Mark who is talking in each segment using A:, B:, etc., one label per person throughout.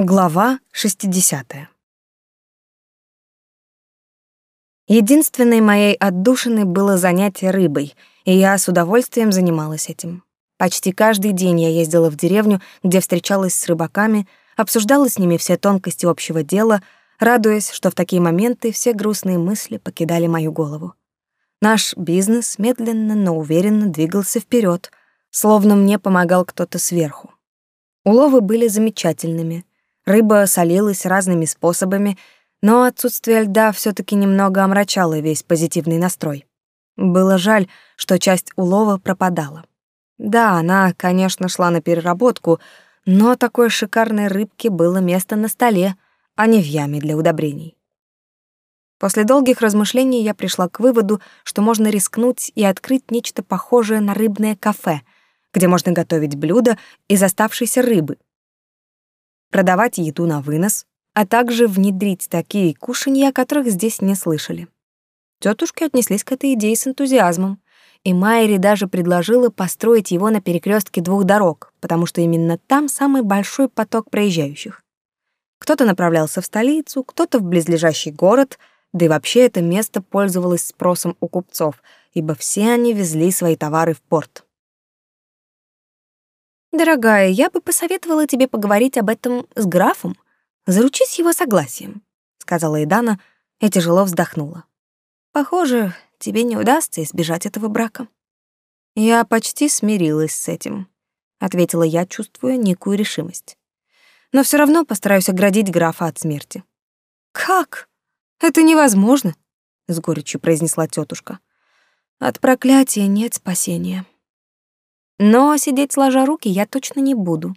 A: Глава 60. Единственной моей отдушиной было занятие рыбой, и я с удовольствием занималась этим. Почти каждый день я ездила в деревню, где встречалась с рыбаками, обсуждала с ними все тонкости общего дела, радуясь, что в такие моменты все грустные мысли покидали мою голову. Наш бизнес медленно, но уверенно двигался вперед, словно мне помогал кто-то сверху. Уловы были замечательными — Рыба солилась разными способами, но отсутствие льда все таки немного омрачало весь позитивный настрой. Было жаль, что часть улова пропадала. Да, она, конечно, шла на переработку, но такой шикарной рыбке было место на столе, а не в яме для удобрений. После долгих размышлений я пришла к выводу, что можно рискнуть и открыть нечто похожее на рыбное кафе, где можно готовить блюда из оставшейся рыбы, продавать еду на вынос, а также внедрить такие кушанья, о которых здесь не слышали. Тетушки отнеслись к этой идее с энтузиазмом, и Майри даже предложила построить его на перекрестке двух дорог, потому что именно там самый большой поток проезжающих. Кто-то направлялся в столицу, кто-то в близлежащий город, да и вообще это место пользовалось спросом у купцов, ибо все они везли свои товары в порт. Дорогая, я бы посоветовала тебе поговорить об этом с графом. Заручись его согласием, сказала Идана и тяжело вздохнула. Похоже, тебе не удастся избежать этого брака. Я почти смирилась с этим, ответила я, чувствуя некую решимость. Но все равно постараюсь оградить графа от смерти. Как? Это невозможно, с горечью произнесла тетушка. От проклятия нет спасения. Но сидеть сложа руки я точно не буду.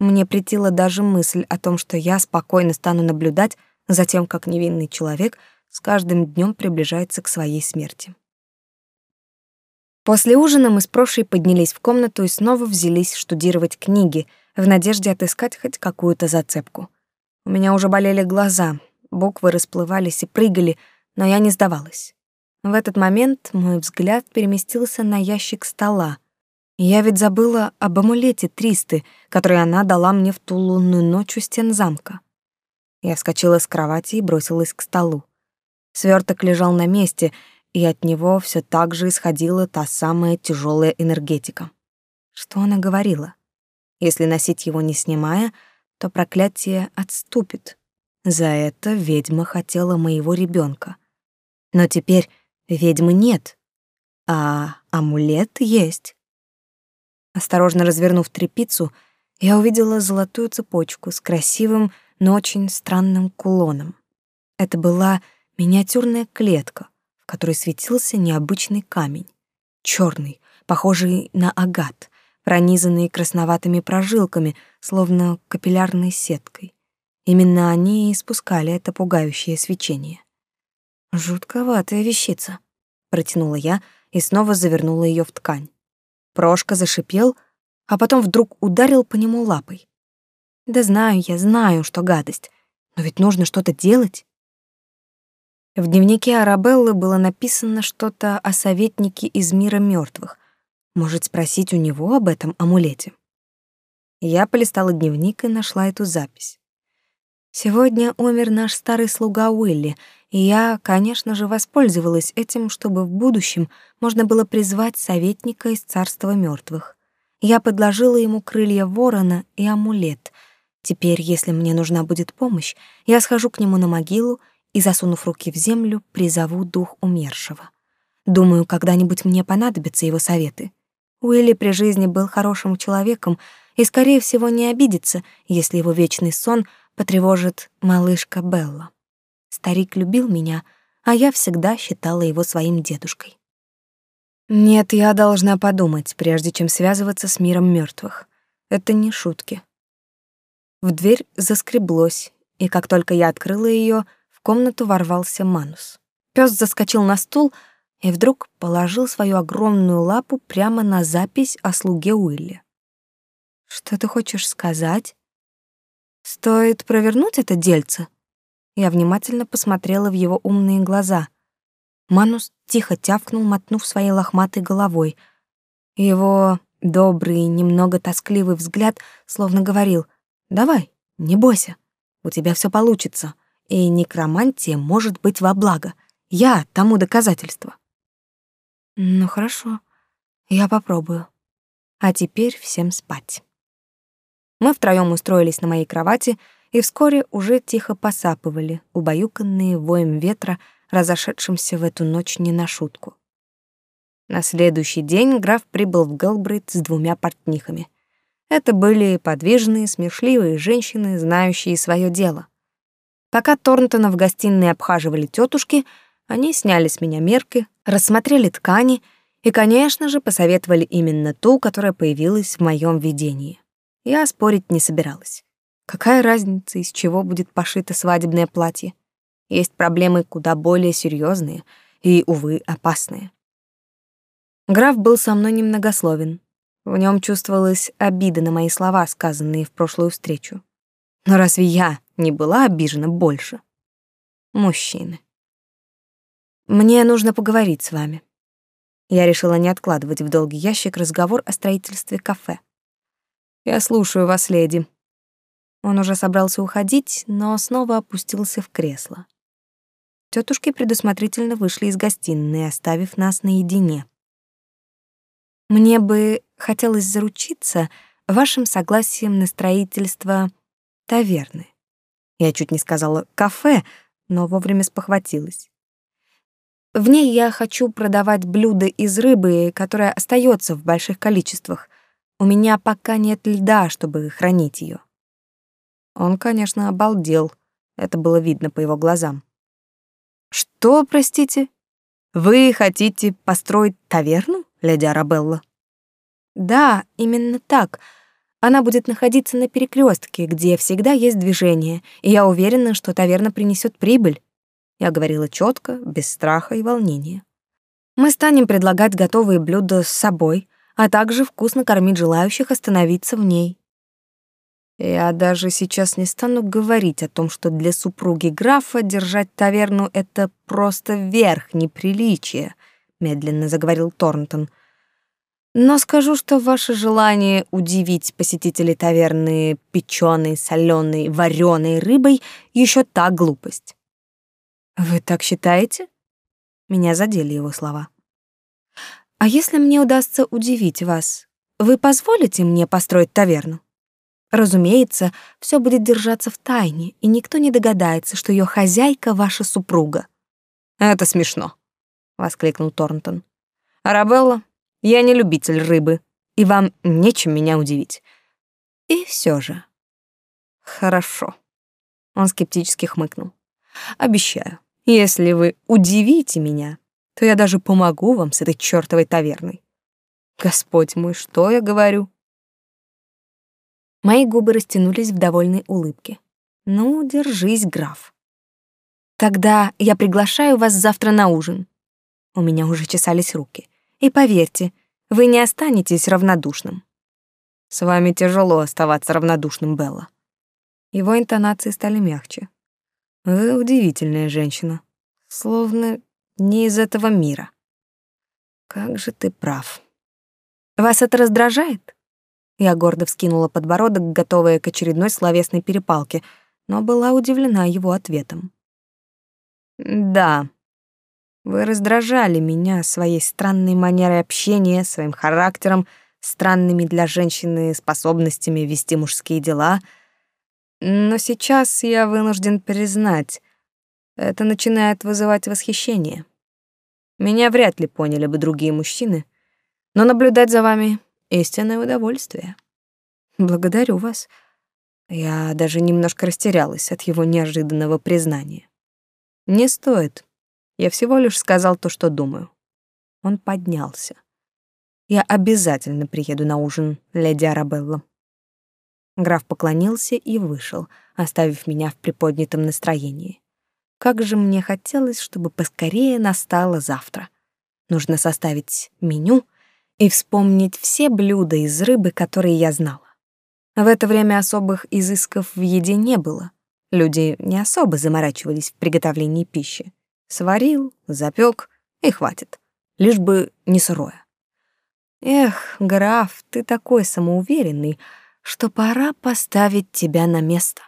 A: Мне претила даже мысль о том, что я спокойно стану наблюдать за тем, как невинный человек с каждым днем приближается к своей смерти. После ужина мы с Прошей поднялись в комнату и снова взялись штудировать книги, в надежде отыскать хоть какую-то зацепку. У меня уже болели глаза, буквы расплывались и прыгали, но я не сдавалась. В этот момент мой взгляд переместился на ящик стола, я ведь забыла об амулете Тристы, который она дала мне в ту лунную ночь у стен замка. Я вскочила с кровати и бросилась к столу. Сверток лежал на месте, и от него все так же исходила та самая тяжелая энергетика. Что она говорила? Если носить его не снимая, то проклятие отступит. За это ведьма хотела моего ребенка. Но теперь ведьмы нет, а амулет есть. Осторожно развернув трепицу, я увидела золотую цепочку с красивым, но очень странным кулоном. Это была миниатюрная клетка, в которой светился необычный камень, черный, похожий на агат, пронизанный красноватыми прожилками, словно капиллярной сеткой. Именно они и испускали это пугающее свечение. «Жутковатая вещица», — протянула я и снова завернула ее в ткань. Прошка зашипел, а потом вдруг ударил по нему лапой. Да знаю я, знаю, что гадость, но ведь нужно что-то делать. В дневнике Арабеллы было написано что-то о советнике из мира мертвых. Может, спросить у него об этом амулете? Я полистала дневник и нашла эту запись. Сегодня умер наш старый слуга Уилли, и я, конечно же, воспользовалась этим, чтобы в будущем можно было призвать советника из царства мертвых. Я подложила ему крылья ворона и амулет. Теперь, если мне нужна будет помощь, я схожу к нему на могилу и, засунув руки в землю, призову дух умершего. Думаю, когда-нибудь мне понадобятся его советы. Уилли при жизни был хорошим человеком и, скорее всего, не обидится, если его вечный сон потревожит малышка Белла. Старик любил меня, а я всегда считала его своим дедушкой. Нет, я должна подумать, прежде чем связываться с миром мертвых. Это не шутки. В дверь заскреблось, и как только я открыла ее, в комнату ворвался Манус. Пёс заскочил на стул и вдруг положил свою огромную лапу прямо на запись о слуге Уилли. «Что ты хочешь сказать? Стоит провернуть это дельце?» Я внимательно посмотрела в его умные глаза. Манус тихо тявкнул, мотнув своей лохматой головой. Его добрый, немного тоскливый взгляд словно говорил «Давай, Не бойся, у тебя все получится, и некромантия может быть во благо. Я тому доказательство. Ну хорошо, я попробую. А теперь всем спать. Мы втроем устроились на моей кровати и вскоре уже тихо посапывали, убаюканные воем ветра, разошедшимся в эту ночь не на шутку. На следующий день граф прибыл в Гэлбрейт с двумя портнихами. Это были подвижные, смешливые женщины, знающие свое дело. Пока Торнтона в гостиной обхаживали тетушки, они сняли с меня мерки, рассмотрели ткани и, конечно же, посоветовали именно ту, которая появилась в моем видении. Я спорить не собиралась. Какая разница, из чего будет пошито свадебное платье? Есть проблемы куда более серьезные и, увы, опасные. Граф был со мной немногословен. В нем чувствовалась обида на мои слова, сказанные в прошлую встречу. Но разве я не была обижена больше? Мужчины. Мне нужно поговорить с вами. Я решила не откладывать в долгий ящик разговор о строительстве кафе. Я слушаю вас, леди. Он уже собрался уходить, но снова опустился в кресло. Тетушки предусмотрительно вышли из гостиной, оставив нас наедине. Мне бы хотелось заручиться вашим согласием на строительство таверны. Я чуть не сказала кафе, но вовремя спохватилась. В ней я хочу продавать блюда из рыбы, которая остается в больших количествах. У меня пока нет льда, чтобы хранить ее. Он, конечно, обалдел. Это было видно по его глазам. Что, простите? Вы хотите построить таверну? леди Арабелла. Да, именно так. Она будет находиться на перекрестке, где всегда есть движение, и я уверена, что таверна принесет прибыль. Я говорила четко, без страха и волнения. Мы станем предлагать готовые блюда с собой, а также вкусно кормить желающих остановиться в ней. Я даже сейчас не стану говорить о том, что для супруги графа держать таверну — это просто верх неприличия, медленно заговорил Торнтон. Но скажу, что ваше желание удивить посетителей таверны печеной, соленой, вареной рыбой еще та глупость. Вы так считаете? Меня задели его слова. А если мне удастся удивить вас, вы позволите мне построить таверну? Разумеется, все будет держаться в тайне, и никто не догадается, что ее хозяйка ваша супруга. Это смешно, воскликнул Торнтон. Арабелла, я не любитель рыбы, и вам нечем меня удивить. И все же. Хорошо. Он скептически хмыкнул. Обещаю, если вы удивите меня, то я даже помогу вам с этой чёртовой таверной. Господь мой, что я говорю? Мои губы растянулись в довольной улыбке. Ну, держись, граф. Тогда я приглашаю вас завтра на ужин. У меня уже чесались руки. И поверьте, вы не останетесь равнодушным. С вами тяжело оставаться равнодушным, Белла. Его интонации стали мягче. Вы удивительная женщина. Словно не из этого мира. Как же ты прав. Вас это раздражает? Я гордо вскинула подбородок, готовая к очередной словесной перепалке, но была удивлена его ответом. «Да, вы раздражали меня своей странной манерой общения, своим характером, странными для женщины способностями вести мужские дела. Но сейчас я вынужден признать, это начинает вызывать восхищение. Меня вряд ли поняли бы другие мужчины, но наблюдать за вами истинное удовольствие. Благодарю вас. Я даже немножко растерялась от его неожиданного признания. Не стоит. Я всего лишь сказал то, что думаю. Он поднялся. Я обязательно приеду на ужин, леди Арабелла. Граф поклонился и вышел, оставив меня в приподнятом настроении. Как же мне хотелось, чтобы поскорее настало завтра. Нужно составить меню и вспомнить все блюда из рыбы, которые я знала. В это время особых изысков в еде не было. Люди не особо заморачивались в приготовлении пищи. Сварил, запек и хватит. Лишь бы не сырое. Эх, граф, ты такой самоуверенный, что пора поставить тебя на место.